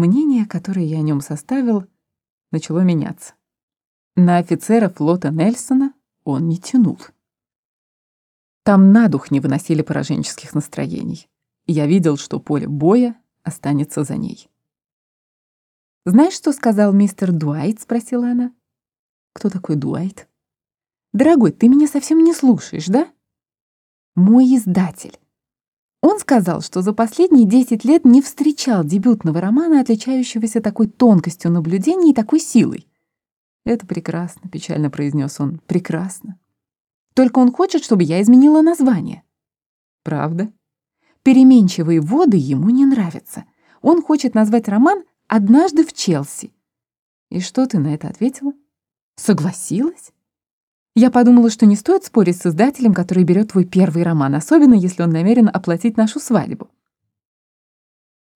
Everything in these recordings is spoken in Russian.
мнение, которое я о нем составил, начало меняться. На офицера флота Нельсона он не тянул. Там на дух не выносили пораженческих настроений. Я видел, что поле боя останется за ней. «Знаешь, что сказал мистер Дуайт?» — спросила она. «Кто такой Дуайт?» «Дорогой, ты меня совсем не слушаешь, да?» «Мой издатель. Он сказал, что за последние 10 лет не встречал дебютного романа, отличающегося такой тонкостью наблюдений и такой силой. «Это прекрасно», — печально произнес он, — «прекрасно. Только он хочет, чтобы я изменила название». «Правда?» «Переменчивые воды ему не нравятся. Он хочет назвать роман «Однажды в Челси». И что ты на это ответила? Согласилась? Я подумала, что не стоит спорить с издателем, который берет твой первый роман, особенно если он намерен оплатить нашу свадьбу.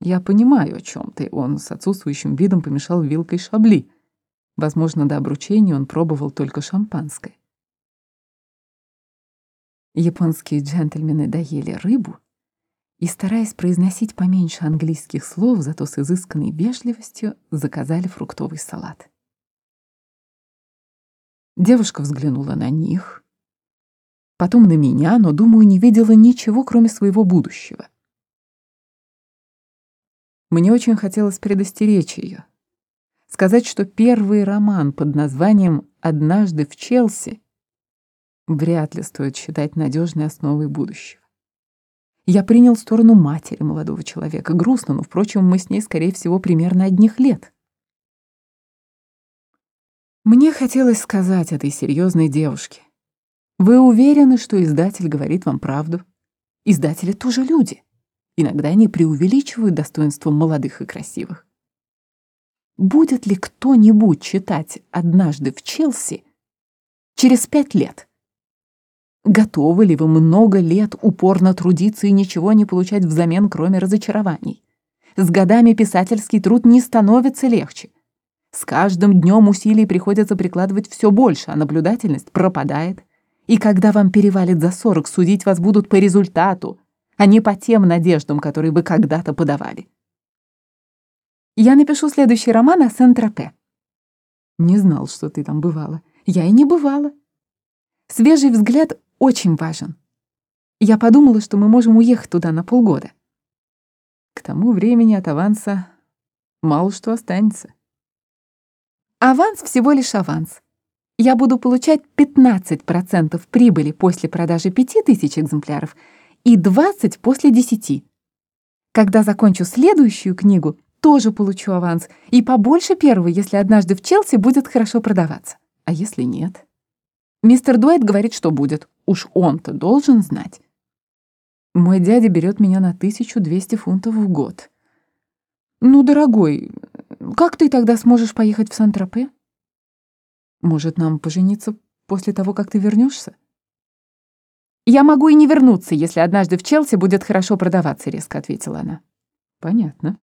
Я понимаю, о чем ты. Он с отсутствующим видом помешал вилкой шабли. Возможно, до обручения он пробовал только шампанское. Японские джентльмены доели рыбу и, стараясь произносить поменьше английских слов, зато с изысканной вежливостью, заказали фруктовый салат. Девушка взглянула на них, потом на меня, но, думаю, не видела ничего, кроме своего будущего. Мне очень хотелось предостеречь ее, сказать, что первый роман под названием «Однажды в Челси» вряд ли стоит считать надежной основой будущего. Я принял сторону матери молодого человека. Грустно, но, впрочем, мы с ней, скорее всего, примерно одних лет. Мне хотелось сказать этой серьезной девушке. Вы уверены, что издатель говорит вам правду? Издатели тоже люди. Иногда они преувеличивают достоинство молодых и красивых. Будет ли кто-нибудь читать «Однажды в Челси» через пять лет? Готовы ли вы много лет упорно трудиться и ничего не получать взамен, кроме разочарований? С годами писательский труд не становится легче. С каждым днем усилий приходится прикладывать все больше, а наблюдательность пропадает. И когда вам перевалит за сорок, судить вас будут по результату, а не по тем надеждам, которые вы когда-то подавали. Я напишу следующий роман о Сент-Тропе. Не знал, что ты там бывала. Я и не бывала. Свежий взгляд очень важен. Я подумала, что мы можем уехать туда на полгода. К тому времени от аванса мало что останется. Аванс всего лишь аванс. Я буду получать 15% прибыли после продажи 5000 экземпляров и 20 после 10. Когда закончу следующую книгу, тоже получу аванс, и побольше первого, если однажды в Челси будет хорошо продаваться. А если нет? Мистер Дуэйт говорит, что будет. Уж он-то должен знать. Мой дядя берет меня на 1200 фунтов в год. Ну, дорогой, как ты тогда сможешь поехать в Сан-Тропе? Может, нам пожениться после того, как ты вернешься? Я могу и не вернуться, если однажды в Челси будет хорошо продаваться, резко ответила она. Понятно.